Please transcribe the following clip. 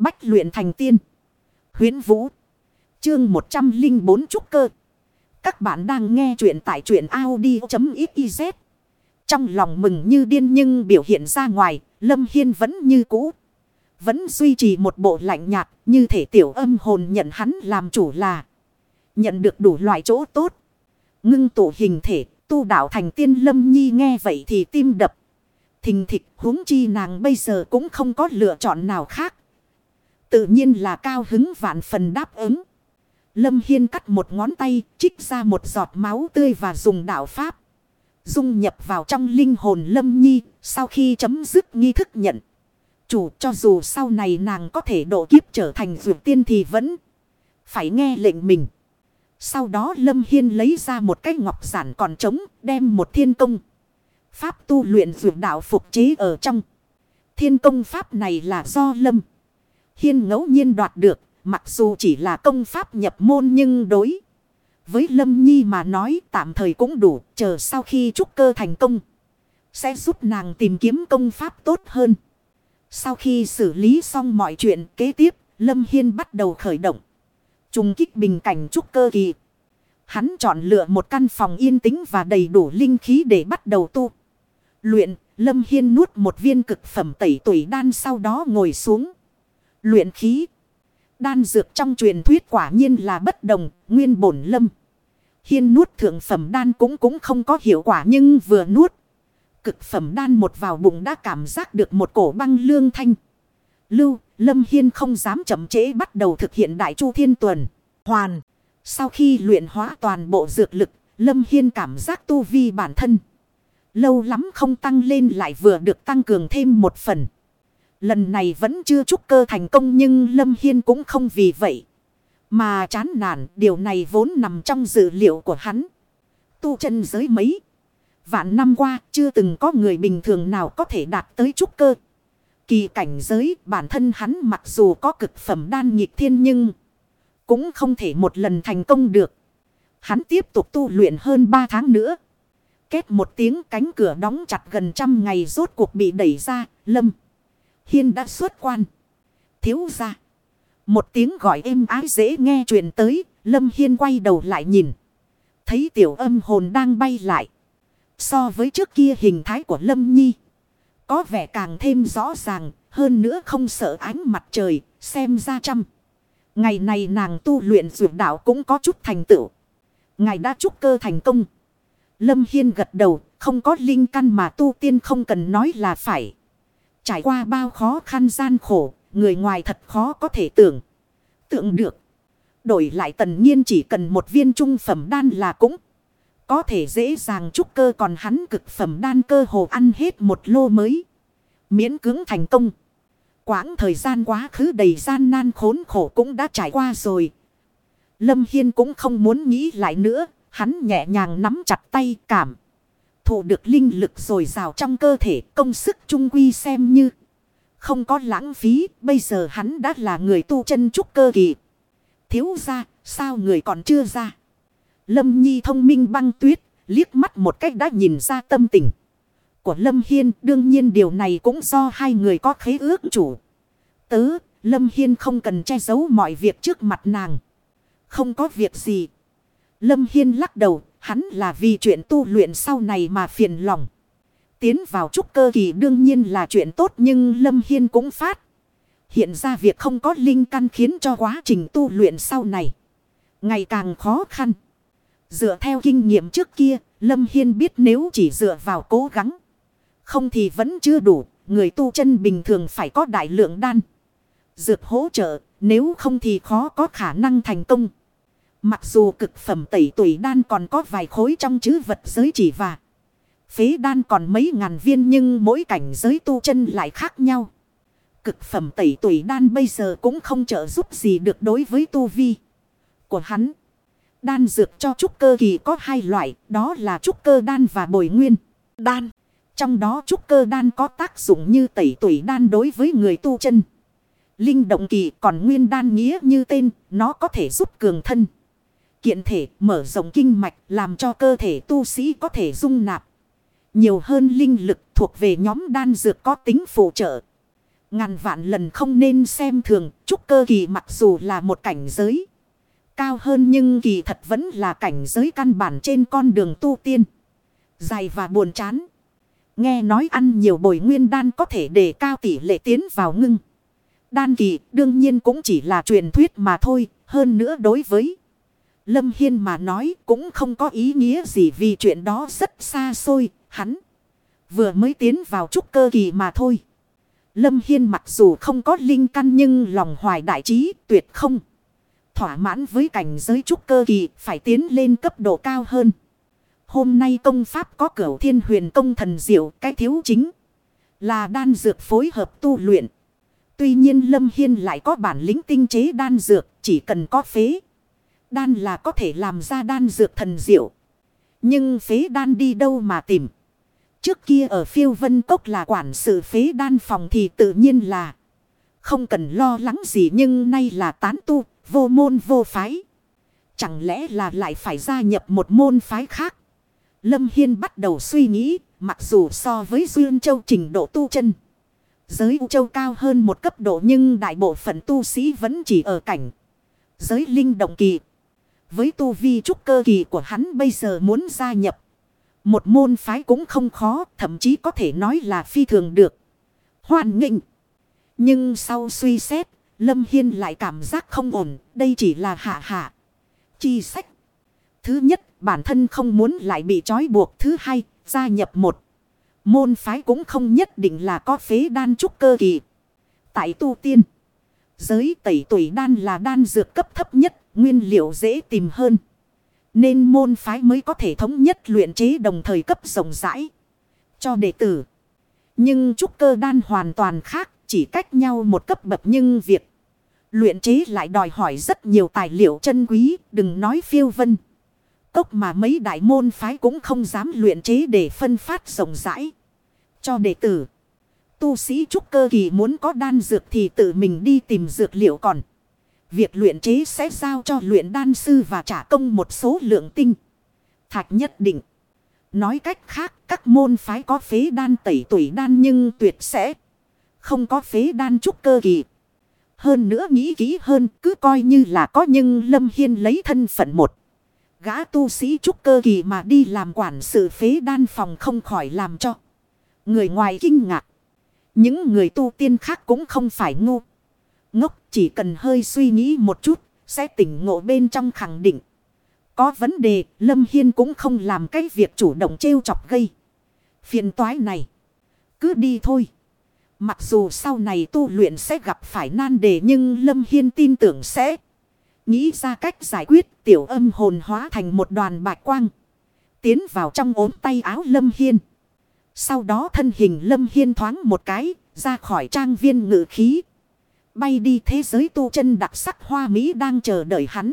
Bách luyện thành tiên. Huyến Vũ. Chương 104 Trúc Cơ. Các bạn đang nghe truyện tại truyện Audi.xyz. Trong lòng mừng như điên nhưng biểu hiện ra ngoài, Lâm Hiên vẫn như cũ. Vẫn duy trì một bộ lạnh nhạt như thể tiểu âm hồn nhận hắn làm chủ là. Nhận được đủ loại chỗ tốt. Ngưng tụ hình thể, tu đạo thành tiên Lâm Nhi nghe vậy thì tim đập. Thình thịch huống chi nàng bây giờ cũng không có lựa chọn nào khác. Tự nhiên là cao hứng vạn phần đáp ứng. Lâm Hiên cắt một ngón tay, trích ra một giọt máu tươi và dùng đạo pháp. Dung nhập vào trong linh hồn Lâm Nhi, sau khi chấm dứt nghi thức nhận. Chủ cho dù sau này nàng có thể độ kiếp trở thành vượt tiên thì vẫn phải nghe lệnh mình. Sau đó Lâm Hiên lấy ra một cái ngọc giản còn trống, đem một thiên công. Pháp tu luyện vượt đạo phục chế ở trong. Thiên công pháp này là do Lâm Hiên ngẫu nhiên đoạt được, mặc dù chỉ là công pháp nhập môn nhưng đối. Với Lâm Nhi mà nói tạm thời cũng đủ, chờ sau khi trúc cơ thành công. Sẽ giúp nàng tìm kiếm công pháp tốt hơn. Sau khi xử lý xong mọi chuyện kế tiếp, Lâm Hiên bắt đầu khởi động. Trùng kích bình cảnh trúc cơ kỳ. Hắn chọn lựa một căn phòng yên tĩnh và đầy đủ linh khí để bắt đầu tu. Luyện, Lâm Hiên nuốt một viên cực phẩm tẩy tuổi đan sau đó ngồi xuống. Luyện khí. Đan dược trong truyền thuyết quả nhiên là bất đồng, nguyên bổn lâm. Hiên nuốt thượng phẩm đan cũng cũng không có hiệu quả nhưng vừa nuốt. Cực phẩm đan một vào bụng đã cảm giác được một cổ băng lương thanh. Lưu, Lâm Hiên không dám chậm trễ bắt đầu thực hiện đại chu thiên tuần. Hoàn, sau khi luyện hóa toàn bộ dược lực, Lâm Hiên cảm giác tu vi bản thân. Lâu lắm không tăng lên lại vừa được tăng cường thêm một phần. Lần này vẫn chưa trúc cơ thành công nhưng Lâm Hiên cũng không vì vậy. Mà chán nản điều này vốn nằm trong dự liệu của hắn. Tu chân giới mấy. Vạn năm qua chưa từng có người bình thường nào có thể đạt tới trúc cơ. Kỳ cảnh giới bản thân hắn mặc dù có cực phẩm đan nhịp thiên nhưng cũng không thể một lần thành công được. Hắn tiếp tục tu luyện hơn 3 tháng nữa. Kết một tiếng cánh cửa đóng chặt gần trăm ngày rốt cuộc bị đẩy ra, lâm. Hiên đã xuất quan. Thiếu ra. Một tiếng gọi êm ái dễ nghe truyền tới. Lâm Hiên quay đầu lại nhìn. Thấy tiểu âm hồn đang bay lại. So với trước kia hình thái của Lâm Nhi. Có vẻ càng thêm rõ ràng. Hơn nữa không sợ ánh mặt trời. Xem ra trăm. Ngày này nàng tu luyện dược đạo cũng có chút thành tựu. Ngài đã trúc cơ thành công. Lâm Hiên gật đầu. Không có linh căn mà tu tiên không cần nói là phải. Trải qua bao khó khăn gian khổ, người ngoài thật khó có thể tưởng. Tượng được. Đổi lại tần nhiên chỉ cần một viên trung phẩm đan là cũng có thể dễ dàng trúc cơ còn hắn cực phẩm đan cơ hồ ăn hết một lô mới. Miễn cưỡng thành công. Quãng thời gian quá khứ đầy gian nan khốn khổ cũng đã trải qua rồi. Lâm Hiên cũng không muốn nghĩ lại nữa. Hắn nhẹ nhàng nắm chặt tay cảm thụ được linh lực rồi rào trong cơ thể công sức trung quy xem như. Không có lãng phí, bây giờ hắn đã là người tu chân trúc cơ kỳ. Thiếu ra, sao người còn chưa ra? Lâm Nhi thông minh băng tuyết, liếc mắt một cách đã nhìn ra tâm tình. Của Lâm Hiên, đương nhiên điều này cũng do hai người có khế ước chủ. Tớ, Lâm Hiên không cần che giấu mọi việc trước mặt nàng. Không có việc gì. Lâm Hiên lắc đầu, Hắn là vì chuyện tu luyện sau này mà phiền lòng. Tiến vào trúc cơ kỳ đương nhiên là chuyện tốt nhưng Lâm Hiên cũng phát. Hiện ra việc không có linh căn khiến cho quá trình tu luyện sau này. Ngày càng khó khăn. Dựa theo kinh nghiệm trước kia, Lâm Hiên biết nếu chỉ dựa vào cố gắng. Không thì vẫn chưa đủ, người tu chân bình thường phải có đại lượng đan. Dược hỗ trợ, nếu không thì khó có khả năng thành công. Mặc dù cực phẩm tẩy tuổi đan còn có vài khối trong chữ vật giới chỉ và phế đan còn mấy ngàn viên nhưng mỗi cảnh giới tu chân lại khác nhau. Cực phẩm tẩy tuổi đan bây giờ cũng không trợ giúp gì được đối với tu vi của hắn. Đan dược cho trúc cơ kỳ có hai loại, đó là trúc cơ đan và bồi nguyên đan. Trong đó trúc cơ đan có tác dụng như tẩy tuổi đan đối với người tu chân. Linh động kỳ còn nguyên đan nghĩa như tên, nó có thể giúp cường thân kiện thể mở rộng kinh mạch làm cho cơ thể tu sĩ có thể dung nạp. Nhiều hơn linh lực thuộc về nhóm đan dược có tính phụ trợ. Ngàn vạn lần không nên xem thường, trúc cơ kỳ mặc dù là một cảnh giới. Cao hơn nhưng kỳ thật vẫn là cảnh giới căn bản trên con đường tu tiên. Dài và buồn chán. Nghe nói ăn nhiều bồi nguyên đan có thể để cao tỷ lệ tiến vào ngưng. Đan kỳ đương nhiên cũng chỉ là truyền thuyết mà thôi. Hơn nữa đối với Lâm Hiên mà nói cũng không có ý nghĩa gì vì chuyện đó rất xa xôi. Hắn vừa mới tiến vào trúc cơ kỳ mà thôi. Lâm Hiên mặc dù không có linh căn nhưng lòng hoài đại trí, tuyệt không. Thỏa mãn với cảnh giới trúc cơ kỳ, phải tiến lên cấp độ cao hơn. Hôm nay công pháp có cửu thiên huyền công thần diệu, cái thiếu chính là đan dược phối hợp tu luyện. Tuy nhiên Lâm Hiên lại có bản lĩnh tinh chế đan dược, chỉ cần có phế. Đan là có thể làm ra đan dược thần diệu. Nhưng phế đan đi đâu mà tìm. Trước kia ở phiêu vân cốc là quản sự phế đan phòng thì tự nhiên là không cần lo lắng gì nhưng nay là tán tu, vô môn vô phái. Chẳng lẽ là lại phải gia nhập một môn phái khác? Lâm Hiên bắt đầu suy nghĩ, mặc dù so với Duyên Châu trình độ tu chân. Giới U Châu cao hơn một cấp độ nhưng đại bộ phận tu sĩ vẫn chỉ ở cảnh. Giới linh động kỳ. Với tu vi trúc cơ kỳ của hắn bây giờ muốn gia nhập. Một môn phái cũng không khó, thậm chí có thể nói là phi thường được. Hoàn nghịnh. Nhưng sau suy xét, Lâm Hiên lại cảm giác không ổn, đây chỉ là hạ hạ. Chi sách. Thứ nhất, bản thân không muốn lại bị trói buộc. Thứ hai, gia nhập một. Môn phái cũng không nhất định là có phế đan trúc cơ kỳ. Tại tu tiên, giới tẩy tuổi đan là đan dược cấp thấp nhất, nguyên liệu dễ tìm hơn. Nên môn phái mới có thể thống nhất luyện chế đồng thời cấp rộng rãi cho đệ tử. Nhưng trúc cơ đan hoàn toàn khác, chỉ cách nhau một cấp bậc nhưng việc luyện chế lại đòi hỏi rất nhiều tài liệu chân quý, đừng nói phiêu vân. Cốc mà mấy đại môn phái cũng không dám luyện chế để phân phát rộng rãi cho đệ tử. Tu sĩ trúc cơ kỳ muốn có đan dược thì tự mình đi tìm dược liệu còn. Việc luyện chế sẽ giao cho luyện đan sư và trả công một số lượng tinh. Thạch nhất định. Nói cách khác, các môn phái có phế đan tẩy tuổi đan nhưng tuyệt sẽ không có phế đan trúc cơ kỳ. Hơn nữa nghĩ kỹ hơn, cứ coi như là có nhưng Lâm Hiên lấy thân phận một. Gã tu sĩ trúc cơ kỳ mà đi làm quản sự phế đan phòng không khỏi làm cho. Người ngoài kinh ngạc. Những người tu tiên khác cũng không phải ngu. Ngốc chỉ cần hơi suy nghĩ một chút, sẽ tỉnh ngộ bên trong khẳng định. Có vấn đề, Lâm Hiên cũng không làm cái việc chủ động trêu chọc gây. Phiền toái này. Cứ đi thôi. Mặc dù sau này tu luyện sẽ gặp phải nan đề nhưng Lâm Hiên tin tưởng sẽ nghĩ ra cách giải quyết tiểu âm hồn hóa thành một đoàn bạch quang. Tiến vào trong ốm tay áo Lâm Hiên. Sau đó thân hình Lâm Hiên thoáng một cái, ra khỏi trang viên ngự khí. Bay đi thế giới tu chân đặc sắc hoa Mỹ đang chờ đợi hắn.